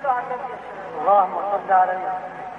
ہمارے